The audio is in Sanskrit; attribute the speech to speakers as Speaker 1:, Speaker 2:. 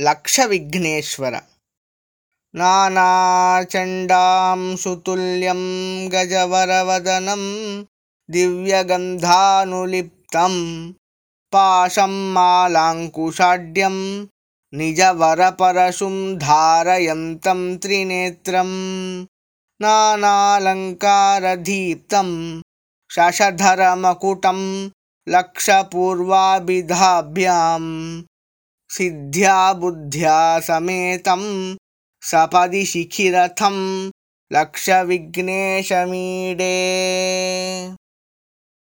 Speaker 1: लक्षविघ्नेश्वर। नानाचण्डां सुतुल्यं गजवरवदनं दिव्यगन्धानुलिप्तं पाशं मालाङ्कुशाढ्यं निजवरपरशुं धारयन्तं त्रिनेत्रं नानालङ्कारदीप्तं शशधरमकुटं लक्षपूर्वाभिधाभ्यां सिद्ध्या बुद्ध्या समेतं सपदि शिखिरथं लक्षविघ्नेशमीडे